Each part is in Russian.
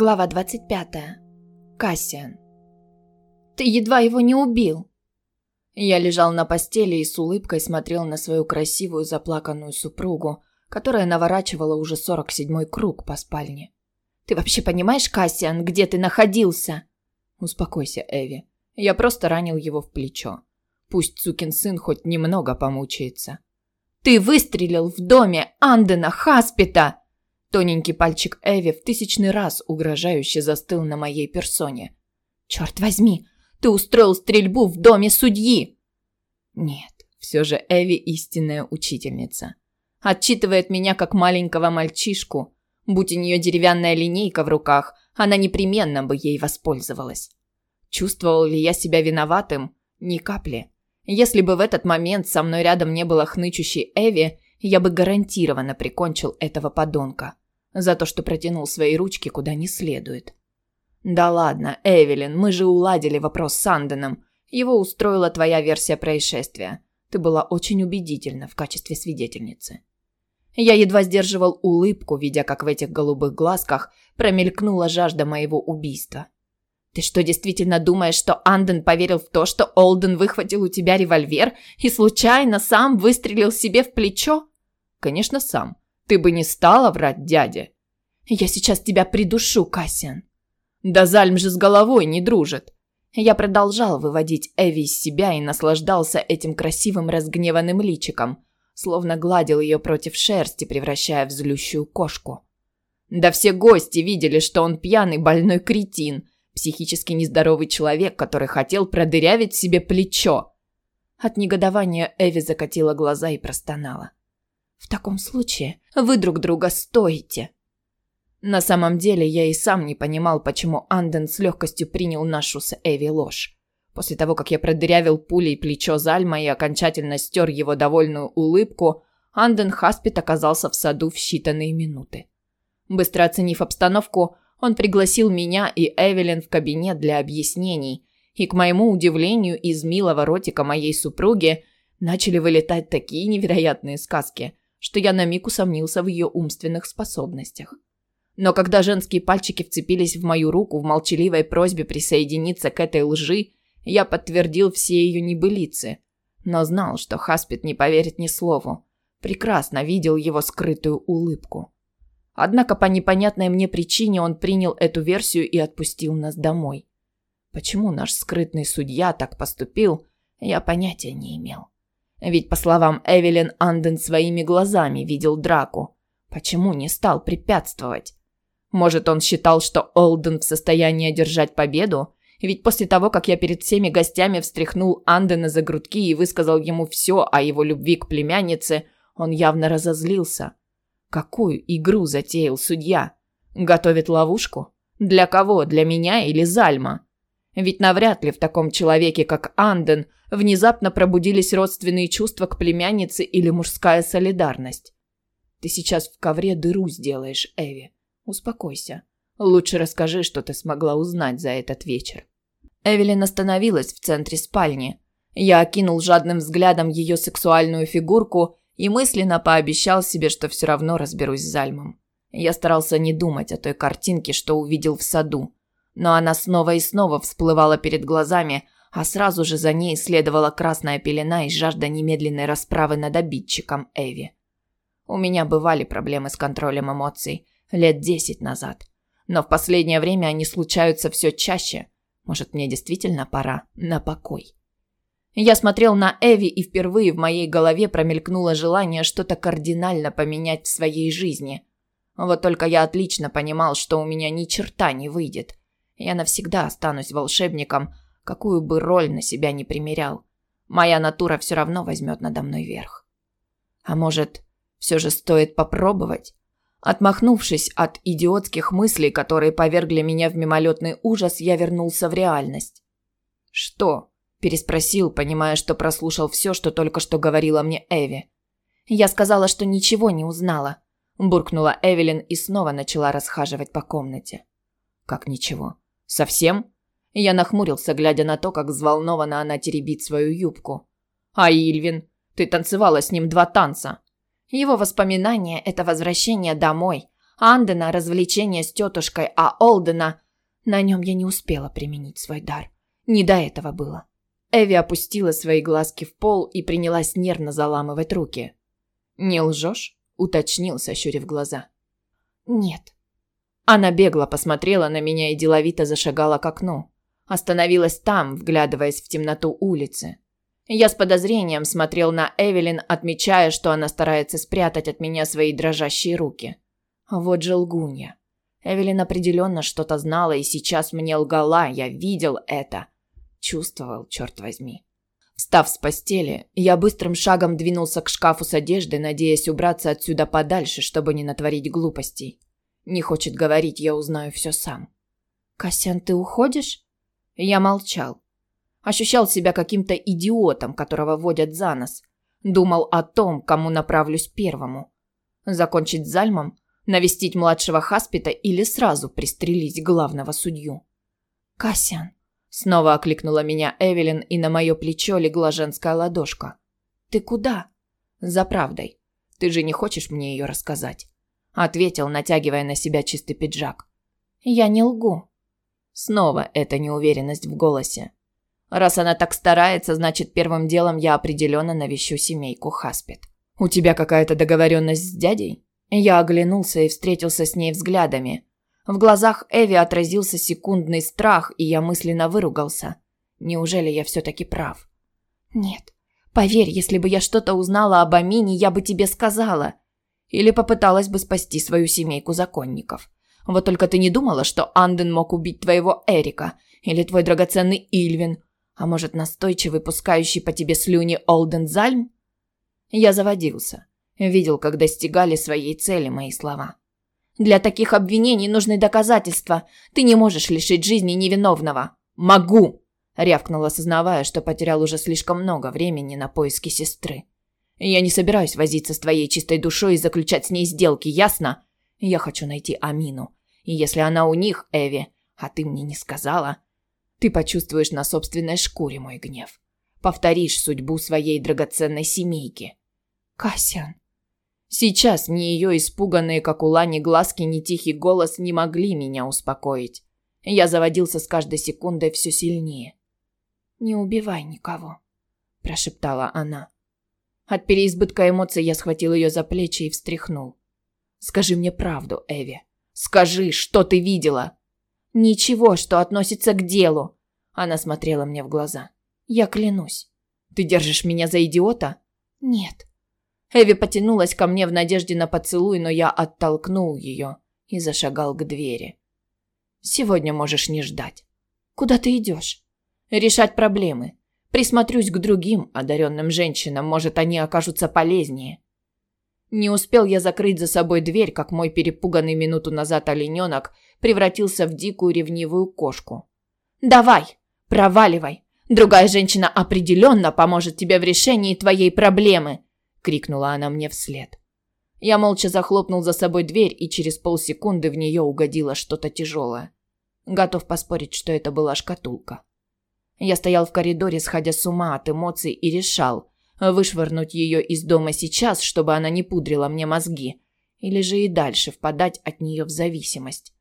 Глава 25. Кассиан. «Ты едва его не убил!» Я лежал на постели и с улыбкой смотрел на свою красивую заплаканную супругу, которая наворачивала уже 47-й круг по спальне. «Ты вообще понимаешь, Кассиан, где ты находился?» «Успокойся, Эви. Я просто ранил его в плечо. Пусть сукин сын хоть немного помучается». «Ты выстрелил в доме Андена Хаспита!» Тоненький пальчик Эви в тысячный раз угрожающе застыл на моей персоне. «Черт возьми, ты устроил стрельбу в доме судьи!» Нет, все же Эви истинная учительница. Отчитывает меня как маленького мальчишку. Будь у нее деревянная линейка в руках, она непременно бы ей воспользовалась. Чувствовал ли я себя виноватым? Ни капли. Если бы в этот момент со мной рядом не было хнычущей Эви, я бы гарантированно прикончил этого подонка за то, что протянул свои ручки куда не следует. Да ладно, Эвелин, мы же уладили вопрос с Анденом. Его устроила твоя версия происшествия. Ты была очень убедительна в качестве свидетельницы. Я едва сдерживал улыбку, видя, как в этих голубых глазках промелькнула жажда моего убийства. Ты что, действительно думаешь, что Анден поверил в то, что Олден выхватил у тебя револьвер и случайно сам выстрелил себе в плечо? Конечно, сам. Ты бы не стала врать дяде. Я сейчас тебя придушу, Кассиан. Да Зальм же с головой не дружит. Я продолжал выводить Эви из себя и наслаждался этим красивым разгневанным личиком, словно гладил ее против шерсти, превращая в злющую кошку. Да все гости видели, что он пьяный больной кретин, психически нездоровый человек, который хотел продырявить себе плечо. От негодования Эви закатила глаза и простонала. В таком случае вы друг друга стоите. На самом деле я и сам не понимал, почему Анден с легкостью принял нашу с Эви ложь. После того, как я продырявил пулей плечо Зальма и окончательно стер его довольную улыбку, Анден Хаспит оказался в саду в считанные минуты. Быстро оценив обстановку, он пригласил меня и Эвелин в кабинет для объяснений, и, к моему удивлению, из милого ротика моей супруги начали вылетать такие невероятные сказки, что я на миг усомнился в ее умственных способностях. Но когда женские пальчики вцепились в мою руку в молчаливой просьбе присоединиться к этой лжи, я подтвердил все ее небылицы. Но знал, что Хаспит не поверит ни слову. Прекрасно видел его скрытую улыбку. Однако по непонятной мне причине он принял эту версию и отпустил нас домой. Почему наш скрытный судья так поступил, я понятия не имел. Ведь, по словам Эвелин, Анден своими глазами видел драку. Почему не стал препятствовать? Может, он считал, что Олден в состоянии одержать победу? Ведь после того, как я перед всеми гостями встряхнул Андена за грудки и высказал ему все о его любви к племяннице, он явно разозлился. Какую игру затеял судья? Готовит ловушку? Для кого? Для меня или Зальма? Ведь навряд ли в таком человеке, как Анден, внезапно пробудились родственные чувства к племяннице или мужская солидарность. Ты сейчас в ковре дыру сделаешь, Эви. Успокойся. Лучше расскажи, что ты смогла узнать за этот вечер. Эвелин остановилась в центре спальни. Я окинул жадным взглядом ее сексуальную фигурку и мысленно пообещал себе, что все равно разберусь с Зальмом. Я старался не думать о той картинке, что увидел в саду. Но она снова и снова всплывала перед глазами, а сразу же за ней следовала красная пелена и жажда немедленной расправы над обидчиком Эви. У меня бывали проблемы с контролем эмоций лет десять назад. Но в последнее время они случаются все чаще. Может, мне действительно пора на покой. Я смотрел на Эви, и впервые в моей голове промелькнуло желание что-то кардинально поменять в своей жизни. Вот только я отлично понимал, что у меня ни черта не выйдет. Я навсегда останусь волшебником, какую бы роль на себя не примерял. Моя натура все равно возьмет надо мной верх. А может, все же стоит попробовать? Отмахнувшись от идиотских мыслей, которые повергли меня в мимолетный ужас, я вернулся в реальность. «Что?» – переспросил, понимая, что прослушал все, что только что говорила мне Эви. «Я сказала, что ничего не узнала», – буркнула Эвелин и снова начала расхаживать по комнате. «Как ничего? Совсем?» Я нахмурился, глядя на то, как взволнованно она теребит свою юбку. «А Ильвин? Ты танцевала с ним два танца». Его воспоминания – это возвращение домой, Андена – развлечение с тетушкой, а Олдена – на нем я не успела применить свой дар. Не до этого было. Эви опустила свои глазки в пол и принялась нервно заламывать руки. «Не лжешь?» – уточнил, сощурив глаза. «Нет». Она бегло посмотрела на меня и деловито зашагала к окну. Остановилась там, вглядываясь в темноту улицы. Я с подозрением смотрел на Эвелин, отмечая, что она старается спрятать от меня свои дрожащие руки. Вот же лгунья. Эвелин определенно что-то знала и сейчас мне лгала, я видел это. Чувствовал, черт возьми. Встав с постели, я быстрым шагом двинулся к шкафу с одеждой, надеясь убраться отсюда подальше, чтобы не натворить глупостей. Не хочет говорить, я узнаю все сам. «Касян, ты уходишь?» Я молчал. Ощущал себя каким-то идиотом, которого водят за нос. Думал о том, кому направлюсь первому. Закончить Зальмом, навестить младшего Хаспита или сразу пристрелить главного судью. «Кассиан», — снова окликнула меня Эвелин, и на мое плечо легла женская ладошка. «Ты куда?» «За правдой. Ты же не хочешь мне ее рассказать?» Ответил, натягивая на себя чистый пиджак. «Я не лгу». Снова эта неуверенность в голосе. Раз она так старается, значит, первым делом я определенно навещу семейку Хаспит. У тебя какая-то договоренность с дядей? Я оглянулся и встретился с ней взглядами. В глазах Эви отразился секундный страх, и я мысленно выругался. Неужели я все-таки прав? Нет. Поверь, если бы я что-то узнала об Амине, я бы тебе сказала. Или попыталась бы спасти свою семейку законников. Вот только ты не думала, что Анден мог убить твоего Эрика или твой драгоценный Ильвин, а может, настойчивый, пускающий по тебе слюни Олден Зальм? Я заводился. Видел, как достигали своей цели мои слова. Для таких обвинений нужны доказательства. Ты не можешь лишить жизни невиновного. Могу, рявкнул, осознавая, что потерял уже слишком много времени на поиски сестры. Я не собираюсь возиться с твоей чистой душой и заключать с ней сделки, ясно? Я хочу найти Амину. И если она у них, Эви, а ты мне не сказала, ты почувствуешь на собственной шкуре мой гнев. Повторишь судьбу своей драгоценной семейки. Касян. Сейчас ни ее испуганные, как у Лани, глазки, ни тихий голос не могли меня успокоить. Я заводился с каждой секундой все сильнее. «Не убивай никого», – прошептала она. От переизбытка эмоций я схватил ее за плечи и встряхнул. «Скажи мне правду, Эви. Скажи, что ты видела?» Ничего, что относится к делу. Она смотрела мне в глаза. Я клянусь. Ты держишь меня за идиота? Нет. Эви потянулась ко мне в надежде на поцелуй, но я оттолкнул ее и зашагал к двери. Сегодня можешь не ждать. Куда ты идешь? Решать проблемы. Присмотрюсь к другим одаренным женщинам, может, они окажутся полезнее. Не успел я закрыть за собой дверь, как мой перепуганный минуту назад олененок превратился в дикую ревнивую кошку. «Давай, проваливай! Другая женщина определенно поможет тебе в решении твоей проблемы!» – крикнула она мне вслед. Я молча захлопнул за собой дверь, и через полсекунды в нее угодило что-то тяжелое. Готов поспорить, что это была шкатулка. Я стоял в коридоре, сходя с ума от эмоций, и решал, вышвырнуть ее из дома сейчас, чтобы она не пудрила мне мозги, или же и дальше впадать от нее в зависимость.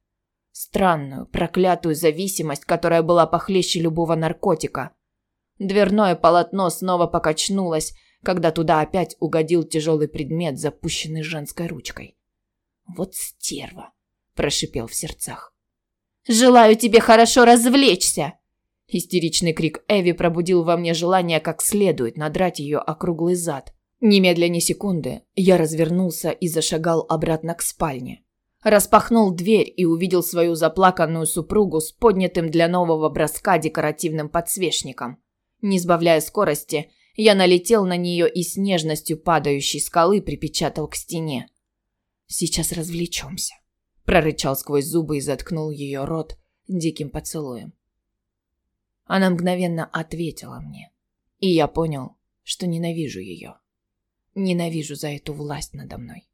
Странную, проклятую зависимость, которая была похлеще любого наркотика. Дверное полотно снова покачнулось, когда туда опять угодил тяжелый предмет, запущенный женской ручкой. «Вот стерва!» – прошипел в сердцах. «Желаю тебе хорошо развлечься!» Истеричный крик Эви пробудил во мне желание как следует надрать ее округлый зад. Немедля секунды я развернулся и зашагал обратно к спальне. Распахнул дверь и увидел свою заплаканную супругу с поднятым для нового броска декоративным подсвечником. Не сбавляя скорости, я налетел на нее и с нежностью падающей скалы припечатал к стене. «Сейчас развлечемся», – прорычал сквозь зубы и заткнул ее рот диким поцелуем. Она мгновенно ответила мне, и я понял, что ненавижу ее. Ненавижу за эту власть надо мной.